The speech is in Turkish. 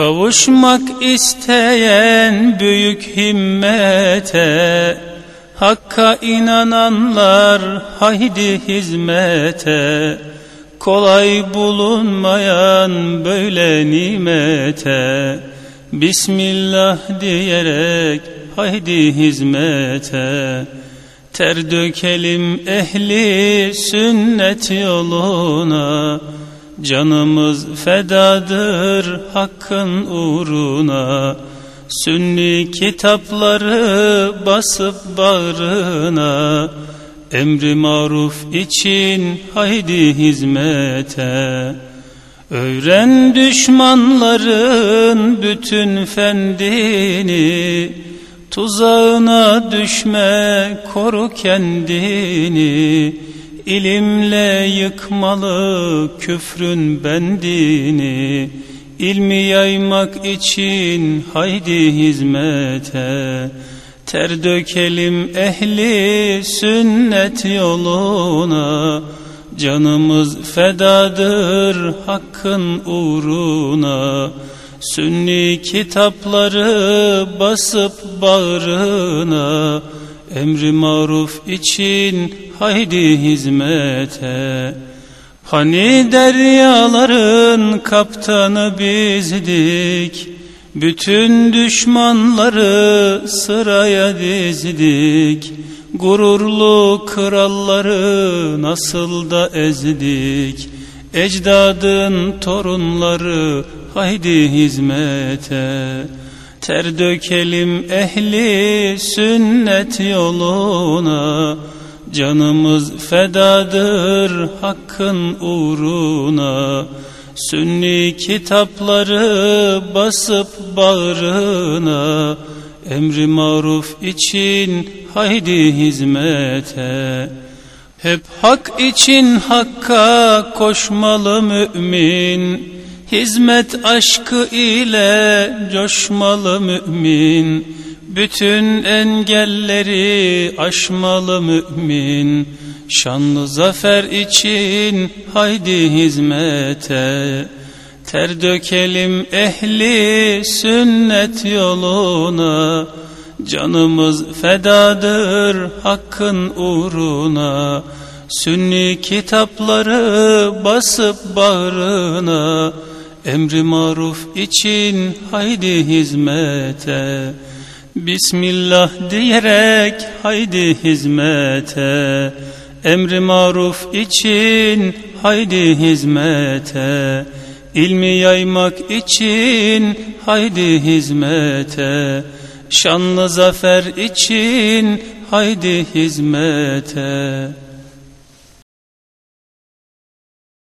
Kavuşmak isteyen büyük himmete Hakka inananlar haydi hizmete. Kolay bulunmayan böyle nimete Bismillah diyerek haydi hizmete. Ter dökelim ehli sünnet yoluna Canımız fedadır hakkın uğruna. Sünni kitapları basıp bağrına. Emri maruf için haydi hizmete. Öğren düşmanların bütün fendini. Tuzağına düşme koru kendini İlimle yıkmalı küfrün bendini İlmi yaymak için haydi hizmete. Ter dökelim ehli sünnet yoluna Canımız fedadır hakkın uğruna. Sünni kitapları basıp bağrına Emri maruf için haydi hizmete. Hani deryaların kaptanı bizdik Bütün düşmanları sıraya dizdik. Gururlu kralları nasıl da ezdik Ecdadın torunları haydi hizmete Ter dökelim ehli sünnet yoluna. Canımız fedadır hakkın uğruna. Sünni kitapları basıp bağrına. Emri maruf için haydi hizmete. Hep hak için hakka koşmalı mümin Hizmet aşkı ile coşmalı mümin. Bütün engelleri aşmalı mümin. Şanlı zafer için haydi hizmete. Ter dökelim ehli sünnet yoluna. Canımız fedadır hakkın uğruna. Sünni kitapları basıp bağrına Emri maruf için haydi hizmete. Bismillah diyerek haydi hizmete. Emri maruf için haydi hizmete. İlmi yaymak için haydi hizmete. Şanlı zafer için haydi hizmete